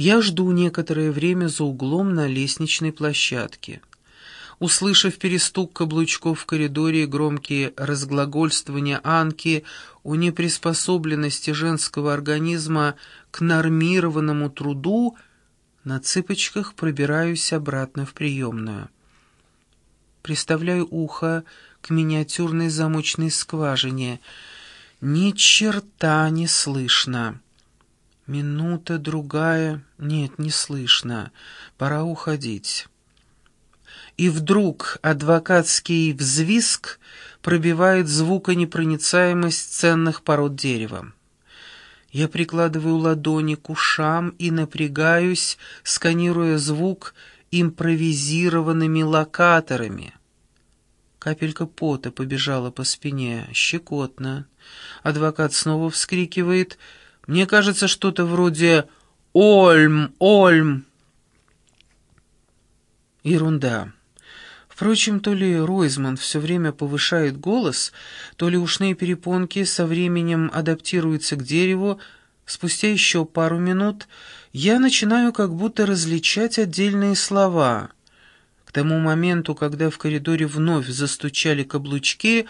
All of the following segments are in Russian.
Я жду некоторое время за углом на лестничной площадке. Услышав перестук каблучков в коридоре и громкие разглагольствования Анки о неприспособленности женского организма к нормированному труду, на цыпочках пробираюсь обратно в приемную. Приставляю ухо к миниатюрной замочной скважине. Ни черта не слышно. Минута, другая. Нет, не слышно. Пора уходить и вдруг адвокатский взвизг пробивает звуконепроницаемость ценных пород дерева. Я прикладываю ладони к ушам и напрягаюсь, сканируя звук импровизированными локаторами. Капелька пота побежала по спине, щекотно. Адвокат снова вскрикивает. Мне кажется, что-то вроде «Ольм! Ольм!» Ерунда. Впрочем, то ли Ройзман все время повышает голос, то ли ушные перепонки со временем адаптируются к дереву, спустя еще пару минут я начинаю как будто различать отдельные слова. К тому моменту, когда в коридоре вновь застучали каблучки,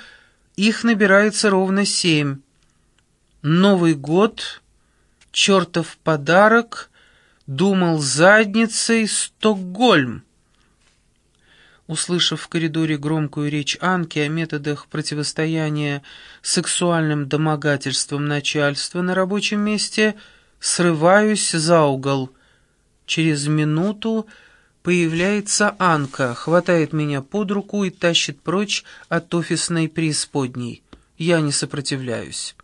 их набирается ровно семь. Новый год, чертов подарок, думал задницей Стокгольм. Услышав в коридоре громкую речь Анки о методах противостояния сексуальным домогательствам начальства на рабочем месте, срываюсь за угол. Через минуту появляется Анка, хватает меня под руку и тащит прочь от офисной преисподней. Я не сопротивляюсь.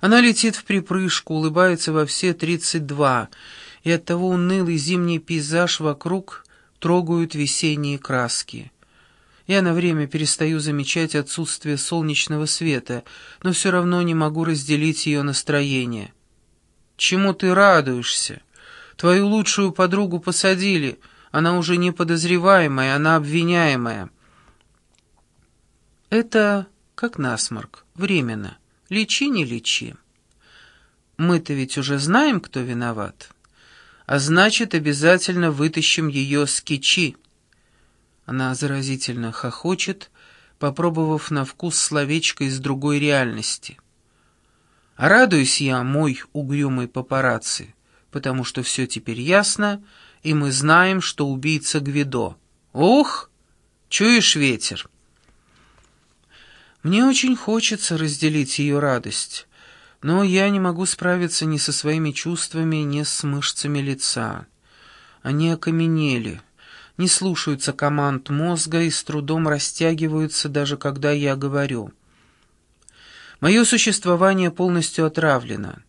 Она летит в припрыжку, улыбается во все тридцать два, и оттого унылый зимний пейзаж вокруг трогают весенние краски. Я на время перестаю замечать отсутствие солнечного света, но все равно не могу разделить ее настроение. «Чему ты радуешься? Твою лучшую подругу посадили. Она уже не подозреваемая, она обвиняемая». «Это как насморк, временно. Лечи, не лечи. Мы-то ведь уже знаем, кто виноват» а значит, обязательно вытащим ее с кичи. Она заразительно хохочет, попробовав на вкус словечко из другой реальности. А радуюсь я, мой угрюмый папарацци, потому что все теперь ясно, и мы знаем, что убийца Гвидо. Ух, чуешь ветер? Мне очень хочется разделить ее радость, но я не могу справиться ни со своими чувствами, ни с мышцами лица. Они окаменели, не слушаются команд мозга и с трудом растягиваются, даже когда я говорю. Мое существование полностью отравлено.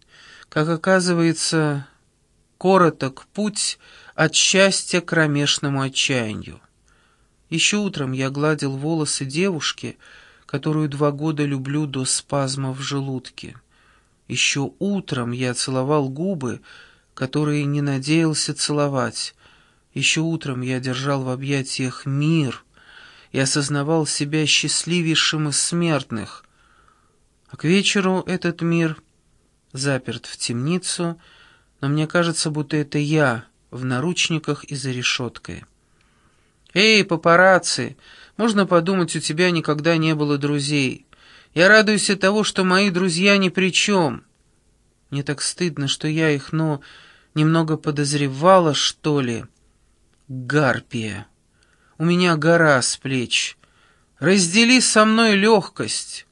Как оказывается, короток путь от счастья к кромешному отчаянию. Еще утром я гладил волосы девушки, которую два года люблю до спазма в желудке. Еще утром я целовал губы, которые не надеялся целовать. Еще утром я держал в объятиях мир и осознавал себя счастливейшим из смертных. А к вечеру этот мир заперт в темницу, но мне кажется, будто это я в наручниках и за решеткой. «Эй, папарацци, можно подумать, у тебя никогда не было друзей». Я радуюсь от того, что мои друзья ни при чем. Мне так стыдно, что я их, ну, немного подозревала, что ли. Гарпия. У меня гора с плеч. Раздели со мной легкость.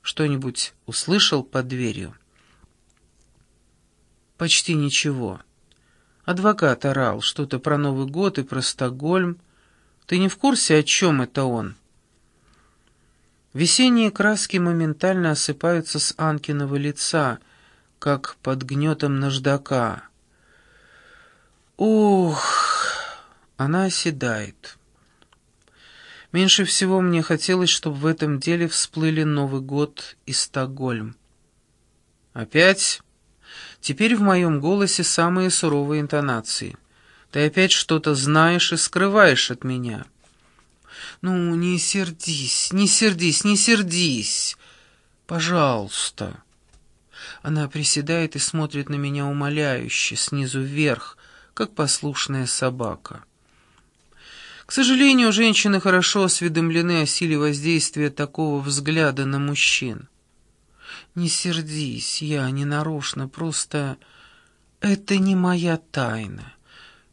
Что-нибудь услышал под дверью? Почти ничего. Адвокат орал что-то про Новый год и про Стокгольм. Ты не в курсе, о чем это он?» Весенние краски моментально осыпаются с Анкиного лица, как под гнетом наждака. Ух, она оседает. Меньше всего мне хотелось, чтобы в этом деле всплыли Новый год и Стокгольм. Опять? Теперь в моем голосе самые суровые интонации. Ты опять что-то знаешь и скрываешь от меня. «Ну, не сердись, не сердись, не сердись! Пожалуйста!» Она приседает и смотрит на меня умоляюще, снизу вверх, как послушная собака. К сожалению, женщины хорошо осведомлены о силе воздействия такого взгляда на мужчин. Не сердись, я не нарочно, просто это не моя тайна.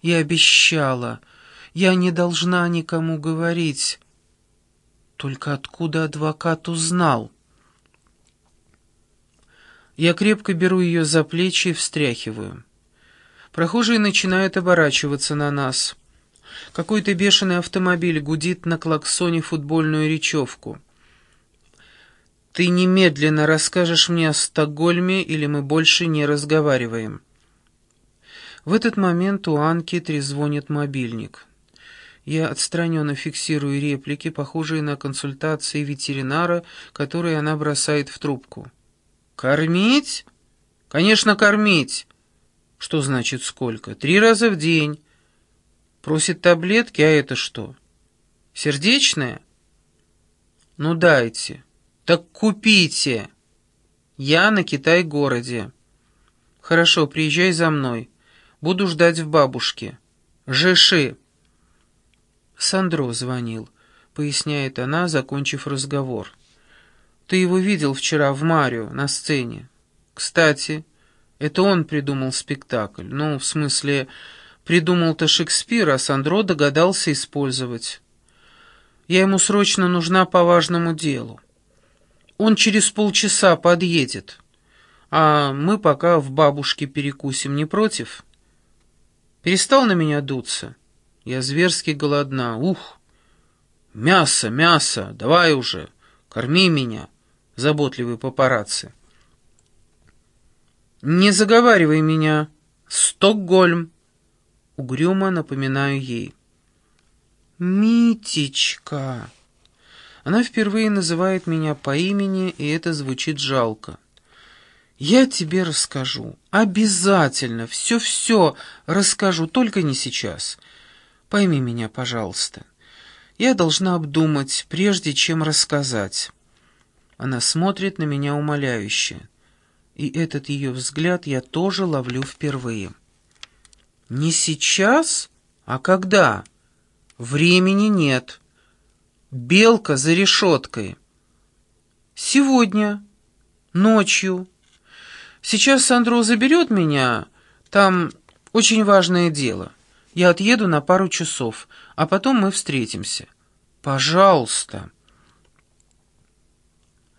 Я обещала, я не должна никому говорить. Только откуда адвокат узнал? Я крепко беру ее за плечи и встряхиваю. Прохожие начинают оборачиваться на нас. Какой-то бешеный автомобиль гудит на клаксоне футбольную речевку. «Ты немедленно расскажешь мне о Стокгольме, или мы больше не разговариваем». В этот момент у Анки трезвонит мобильник. Я отстраненно фиксирую реплики, похожие на консультации ветеринара, которые она бросает в трубку. «Кормить? Конечно, кормить!» «Что значит сколько? Три раза в день. Просит таблетки, а это что? Сердечное? Ну дайте. Так купите. Я на Китай-городе. Хорошо, приезжай за мной. Буду ждать в бабушке. Жиши. Сандро звонил, поясняет она, закончив разговор. Ты его видел вчера в Марио на сцене. Кстати, это он придумал спектакль. Ну, в смысле, Придумал-то Шекспир, а Сандро догадался использовать. Я ему срочно нужна по важному делу. Он через полчаса подъедет, а мы пока в бабушке перекусим, не против? Перестал на меня дуться? Я зверски голодна. Ух! Мясо, мясо, давай уже, корми меня, заботливый папарацци. Не заговаривай меня. Стокгольм. Угрюмо напоминаю ей. «Митечка!» Она впервые называет меня по имени, и это звучит жалко. «Я тебе расскажу. Обязательно. Все-все расскажу, только не сейчас. Пойми меня, пожалуйста. Я должна обдумать, прежде чем рассказать». Она смотрит на меня умоляюще. И этот ее взгляд я тоже ловлю впервые. Не сейчас? А когда? Времени нет. Белка за решеткой. Сегодня. Ночью. Сейчас Сандро заберет меня. Там очень важное дело. Я отъеду на пару часов, а потом мы встретимся. Пожалуйста.